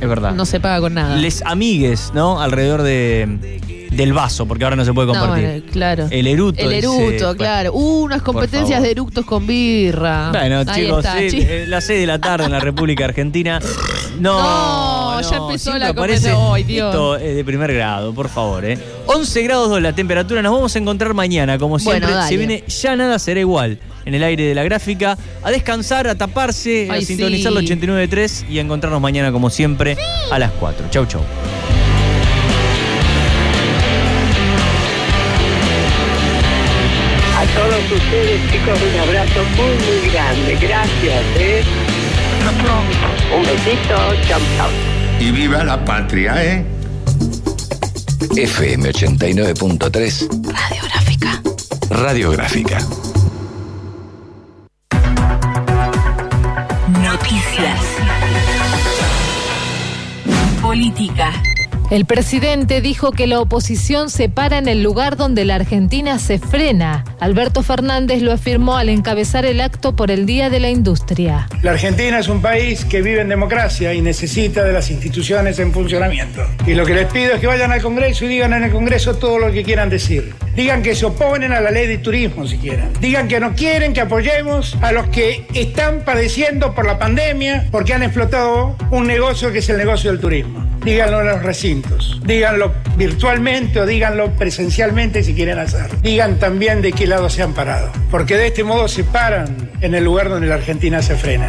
Es verdad. no se paga con nada. Les amigues, ¿no? Alrededor de, del vaso, porque ahora no se puede No, compartir. bueno, claro. El eruto. El dice, eructo, bueno. claro. Uh, unas competencias de eructos con birra. Bueno, Ahí chicos, está, sí, eh, las 6 de la tarde en la República Argentina. No, No, ya empezó la. Ay, Dios. Esto es de primer grado, por favor, ¿eh? 11 grados 2 la temperatura. Nos vamos a encontrar mañana, como siempre. Bueno. Se viene ya nada será igual en el aire de la gráfica. A descansar, a taparse, a sintonizar sí. los 89.3 y a encontrarnos mañana, como siempre, a las 4. Chau, chau. A todos ustedes, chicos, un abrazo muy, muy grande. Gracias, ¿eh? Un besito. Chau, chau. Y viva la patria, ¿eh? FM 89.3 Radiográfica. Radiográfica. Noticias. Política. El presidente dijo que la oposición se para en el lugar donde la Argentina se frena. Alberto Fernández lo afirmó al encabezar el acto por el Día de la Industria. La Argentina es un país que vive en democracia y necesita de las instituciones en funcionamiento. Y lo que les pido es que vayan al Congreso y digan en el Congreso todo lo que quieran decir. Digan que se oponen a la ley de turismo si quieren. Digan que no quieren que apoyemos a los que están padeciendo por la pandemia porque han explotado un negocio que es el negocio del turismo. Díganlo en los recintos. Díganlo virtualmente o díganlo presencialmente si quieren hacerlo. Digan también de qué lado se han parado. Porque de este modo se paran en el lugar donde la Argentina se frena.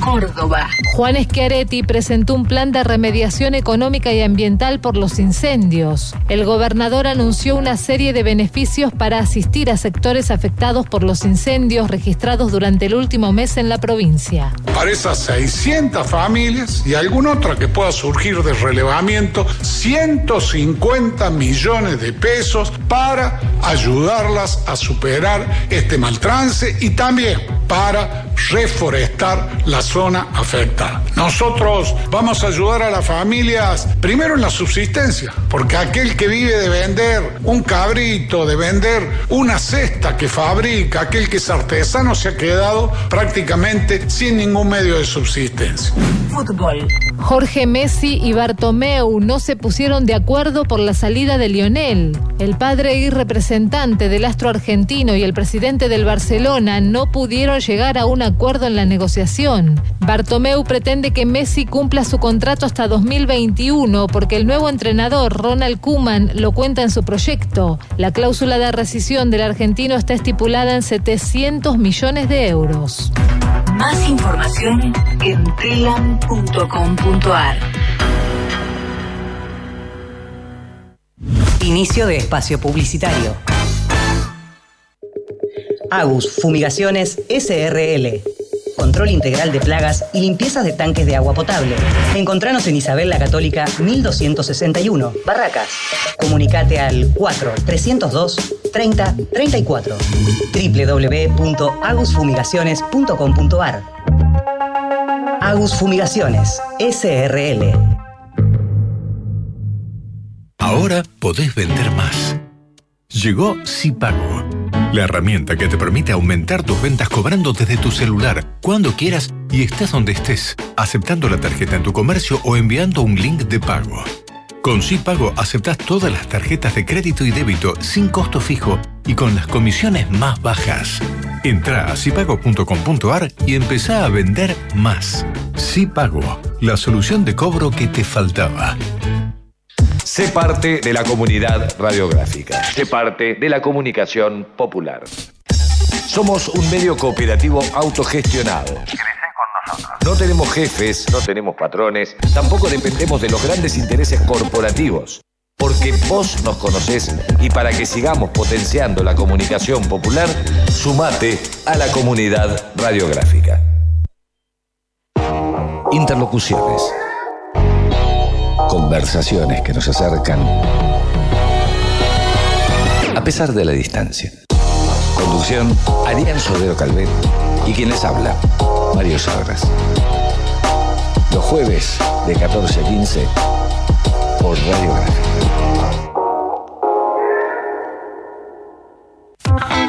Córdoba. Juan Schiaretti presentó un plan de remediación económica y ambiental por los incendios. El gobernador anunció una serie de beneficios para asistir a sectores afectados por los incendios registrados durante el último mes en la provincia. Para esas 600 familias y alguna otra que pueda surgir de relevamiento, 150 millones de pesos para ayudarlas a superar este mal trance y también para reforestar la zona afectada. Nosotros vamos a ayudar a las familias primero en la subsistencia, porque aquel que vive de vender un cabrito, de vender una cesta que fabrica, aquel que es artesano se ha quedado prácticamente sin ningún medio de subsistencia. Fútbol. Jorge Messi y Bartomeu no se pusieron de acuerdo por la salida de Lionel. El padre y representante del astro argentino y el presidente del Barcelona no pudieron llegar a un acuerdo en la negociación. Bartomeu pretende que Messi cumpla su contrato hasta 2021 porque el nuevo entrenador Ronald Koeman lo cuenta en su proyecto. La cláusula de rescisión del argentino está estipulada en 700 millones de euros. Más información en Inicio de espacio publicitario. Agus Fumigaciones SRL. Control integral de plagas y limpiezas de tanques de agua potable. Encontranos en Isabel la Católica 1261, Barracas. Comunicate al 4 302 30 34 www.agusfumigaciones.com.ar Agus Fumigaciones SRL. Ahora podés vender más. Llegó Sipago, la herramienta que te permite aumentar tus ventas cobrando desde tu celular, cuando quieras y estés donde estés, aceptando la tarjeta en tu comercio o enviando un link de pago. Con Sipago aceptás todas las tarjetas de crédito y débito sin costo fijo y con las comisiones más bajas. Entra a sipago.com.ar y empezá a vender más. Sipago, la solución de cobro que te faltaba. Sé parte de la comunidad radiográfica. Sé parte de la comunicación popular. Somos un medio cooperativo autogestionado. No tenemos jefes, no tenemos patrones, tampoco dependemos de los grandes intereses corporativos. Porque vos nos conocés y para que sigamos potenciando la comunicación popular, sumate a la comunidad radiográfica. Interlocuciones. Conversaciones que nos acercan a pesar de la distancia. Conducción, Ariel Sodero Calvet y quien les habla, Mario Sagras. Los jueves de 14 a 15 por Radio Gráfica.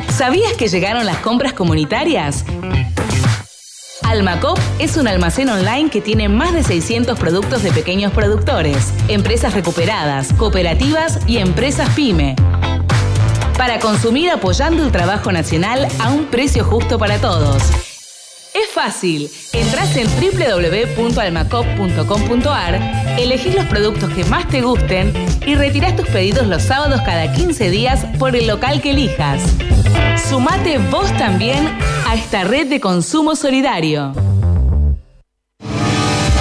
¿Sabías que llegaron las compras comunitarias? Almacop es un almacén online que tiene más de 600 productos de pequeños productores, empresas recuperadas, cooperativas y empresas pyme. Para consumir apoyando el trabajo nacional a un precio justo para todos. Fácil. Entrás en www.almacop.com.ar, elegís los productos que más te gusten y retirás tus pedidos los sábados cada 15 días por el local que elijas. Sumate vos también a esta red de consumo solidario.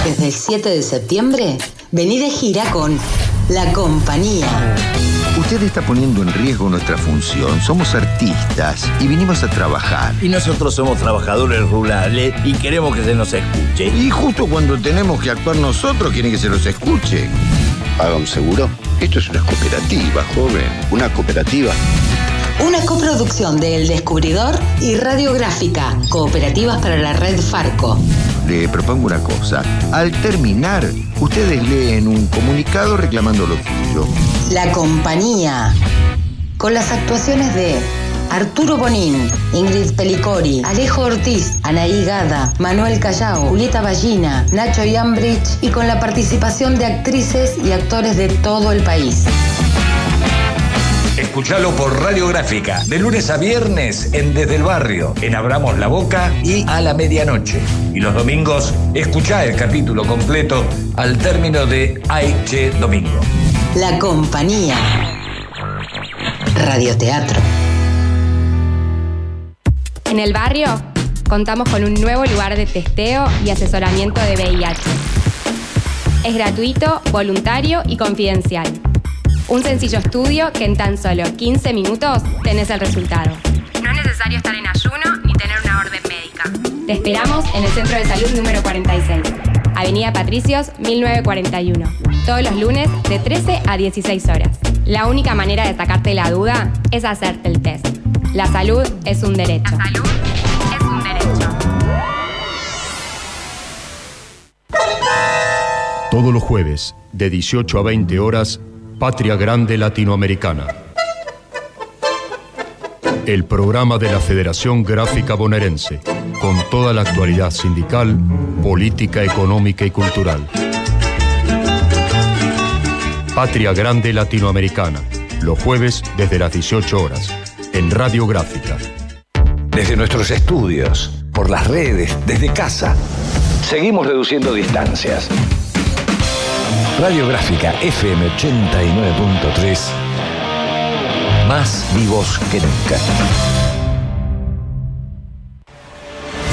Desde el 7 de septiembre, vení de gira con La Compañía. Usted está poniendo en riesgo nuestra función. Somos artistas y vinimos a trabajar. Y nosotros somos trabajadores rurales y queremos que se nos escuche. Y justo cuando tenemos que actuar nosotros, quieren que se los escuche. Haga un seguro. Esto es una cooperativa, joven. Una cooperativa. Una coproducción de El Descubridor y Radiográfica, cooperativas para la red Farco. Le propongo una cosa. Al terminar, ustedes leen un comunicado reclamando lo suyo. La Compañía. Con las actuaciones de Arturo Bonín, Ingrid Pelicori, Alejo Ortiz, Anaí Gada, Manuel Callao, Julieta Ballina, Nacho Yambridge y con la participación de actrices y actores de todo el país. Escuchalo por Radiográfica, de lunes a viernes en Desde el Barrio, en Abramos la Boca y a la medianoche. Y los domingos, escuchá el capítulo completo al término de Aiche Domingo. La Compañía. Radioteatro. En el barrio contamos con un nuevo lugar de testeo y asesoramiento de VIH. Es gratuito, voluntario y confidencial. Un sencillo estudio que en tan solo 15 minutos tenés el resultado. No es necesario estar en ayuno ni tener una orden médica. Te esperamos en el Centro de Salud número 46, Avenida Patricios 1941, todos los lunes de 13 a 16 horas. La única manera de sacarte la duda es hacerte el test. La salud es un derecho. La salud es un derecho. Todos los jueves, de 18 a 20 horas, Patria Grande Latinoamericana. El programa de la Federación Gráfica Bonaerense, con toda la actualidad sindical, política, económica y cultural. Patria Grande Latinoamericana, los jueves desde las 18 horas, en Radio Gráfica. Desde nuestros estudios, por las redes, desde casa, seguimos reduciendo distancias. Radiográfica FM 89.3. Más vivos que nunca.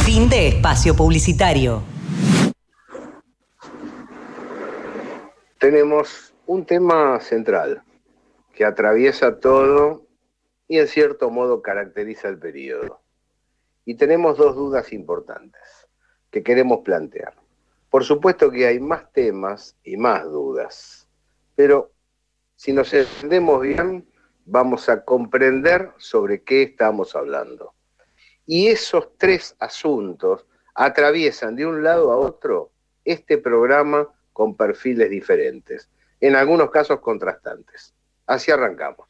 Fin de espacio publicitario. Tenemos un tema central que atraviesa todo y en cierto modo caracteriza el periodo. Y tenemos dos dudas importantes que queremos plantear. Por supuesto que hay más temas y más dudas, pero si nos entendemos bien, vamos a comprender sobre qué estamos hablando. Y esos tres asuntos atraviesan de un lado a otro este programa con perfiles diferentes, en algunos casos contrastantes. Así arrancamos.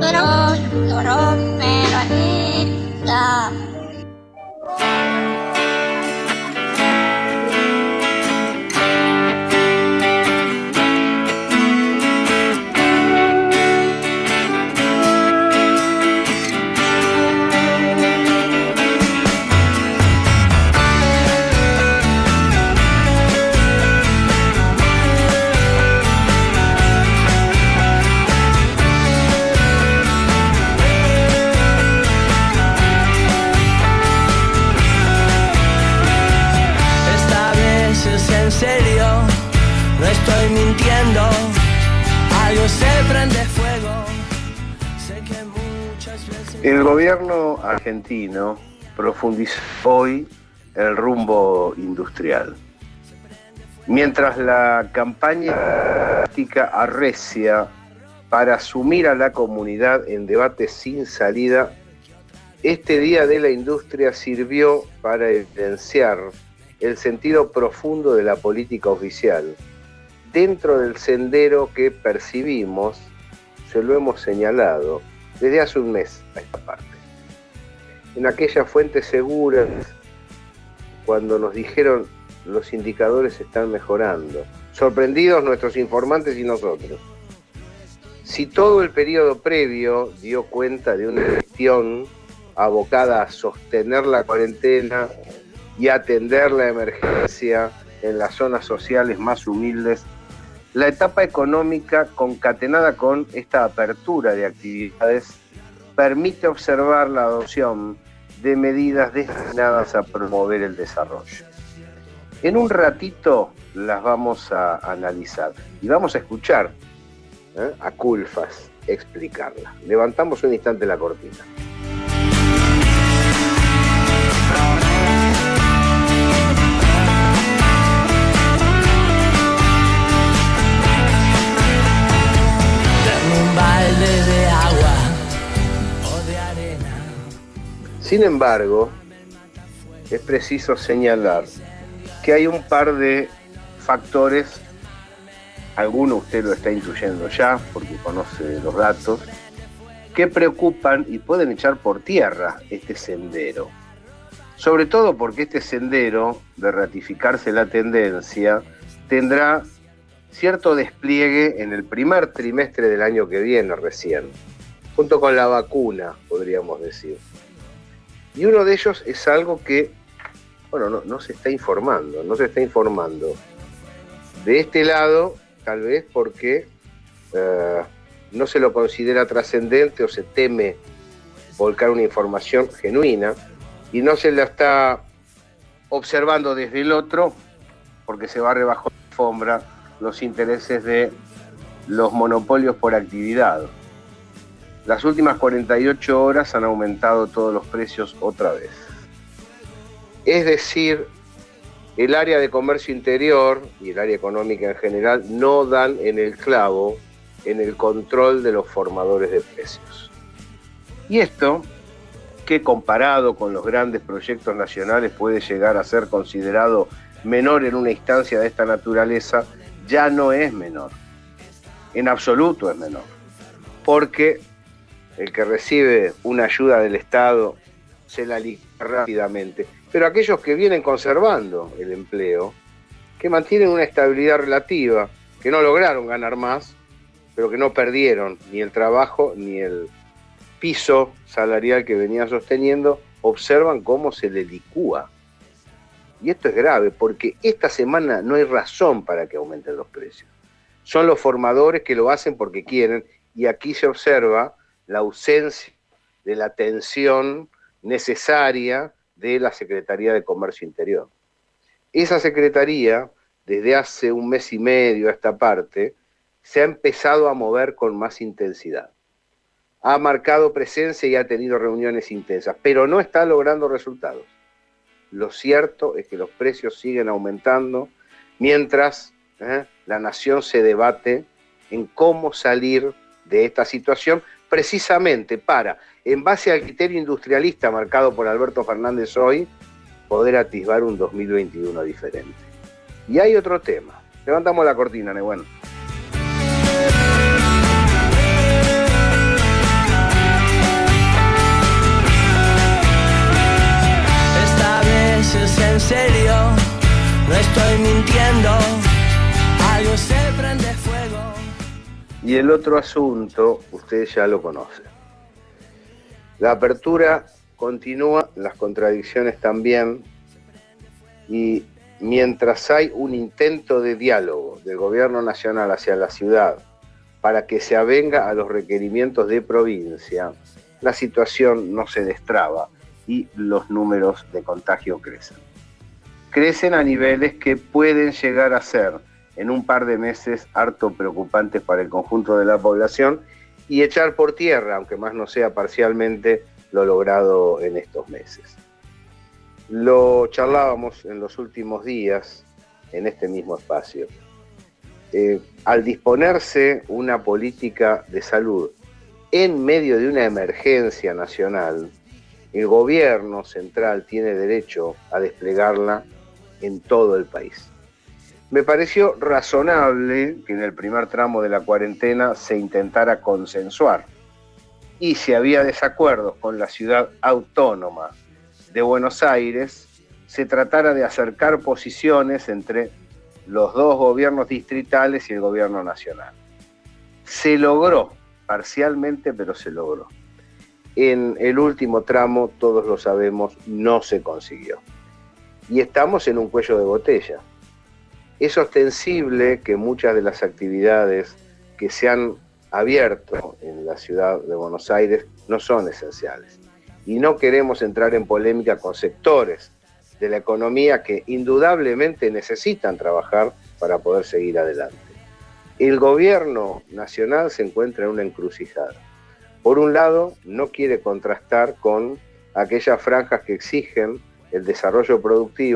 Pero oh. El gobierno argentino profundizó hoy el rumbo industrial. Mientras la campaña política arrecia para asumir a la comunidad en debates sin salida Este Día de la Industria sirvió para evidenciar el sentido profundo de la política oficial dentro del sendero que percibimos, se lo hemos señalado desde hace un mes a esta parte. En aquellas fuentes seguras, cuando nos dijeron los indicadores están mejorando, sorprendidos nuestros informantes y nosotros. Si todo el periodo previo dio cuenta de una gestión abocada a sostener la cuarentena y atender la emergencia en las zonas sociales más humildes, la etapa económica concatenada con esta apertura de actividades permite observar la adopción de medidas destinadas a promover el desarrollo. En un ratito las vamos a analizar y vamos a escuchar ¿eh? a Culfas explicarla. Levantamos un instante la cortina. Sin embargo, es preciso señalar que hay un par de factores, alguno usted lo está incluyendo ya porque conoce los datos, que preocupan y pueden echar por tierra este sendero. Sobre todo porque este sendero, de ratificarse la tendencia, tendrá cierto despliegue en el primer trimestre del año que viene recién, junto con la vacuna, podríamos decir. Y uno de ellos es algo que, bueno, no, se está informando, no se está informando. De este lado, tal vez porque eh, no se lo considera trascendente o se teme volcar una información genuina y no se la está observando desde el otro porque se va rebajo la alfombra los intereses de los monopolios por actividad. Las últimas 48 horas han aumentado todos los precios otra vez. Es decir, el área de comercio interior y el área económica en general no dan en el clavo en el control de los formadores de precios. Y esto, que comparado con los grandes proyectos nacionales puede llegar a ser considerado menor en una instancia de esta naturaleza, ya no es menor. En absoluto es menor. Porque el que recibe una ayuda del Estado se la liquida rápidamente. Pero aquellos que vienen conservando el empleo, que mantienen una estabilidad relativa, que no lograron ganar más, pero que no perdieron ni el trabajo ni el piso salarial que venía sosteniendo, observan cómo se le licúa y esto es grave porque esta semana no hay razón para que aumenten los precios. Son los formadores que lo hacen porque quieren y aquí se observa la ausencia de la atención necesaria de la Secretaría de Comercio Interior. Esa Secretaría, desde hace un mes y medio a esta parte, se ha empezado a mover con más intensidad. Ha marcado presencia y ha tenido reuniones intensas, pero no está logrando resultados. Lo cierto es que los precios siguen aumentando mientras ¿eh? la nación se debate en cómo salir de esta situación, precisamente para, en base al criterio industrialista marcado por Alberto Fernández hoy, poder atisbar un 2021 diferente. Y hay otro tema. Levantamos la cortina, Nebueno. Esta vez es en serio, no estoy mintiendo, algo se prende. Y el otro asunto, ustedes ya lo conocen. La apertura continúa, las contradicciones también, y mientras hay un intento de diálogo del gobierno nacional hacia la ciudad para que se avenga a los requerimientos de provincia, la situación no se destraba y los números de contagio crecen. Crecen a niveles que pueden llegar a ser en un par de meses harto preocupantes para el conjunto de la población y echar por tierra, aunque más no sea parcialmente, lo logrado en estos meses. Lo charlábamos en los últimos días en este mismo espacio. Eh, al disponerse una política de salud en medio de una emergencia nacional, el gobierno central tiene derecho a desplegarla en todo el país. Me pareció razonable que en el primer tramo de la cuarentena se intentara consensuar y si había desacuerdos con la ciudad autónoma de Buenos Aires, se tratara de acercar posiciones entre los dos gobiernos distritales y el gobierno nacional. Se logró, parcialmente, pero se logró. En el último tramo, todos lo sabemos, no se consiguió. Y estamos en un cuello de botella. Es ostensible que muchas de las actividades que se han abierto en la ciudad de Buenos Aires no son esenciales. Y no queremos entrar en polémica con sectores de la economía que indudablemente necesitan trabajar para poder seguir adelante. El gobierno nacional se encuentra en una encrucijada. Por un lado, no quiere contrastar con aquellas franjas que exigen el desarrollo productivo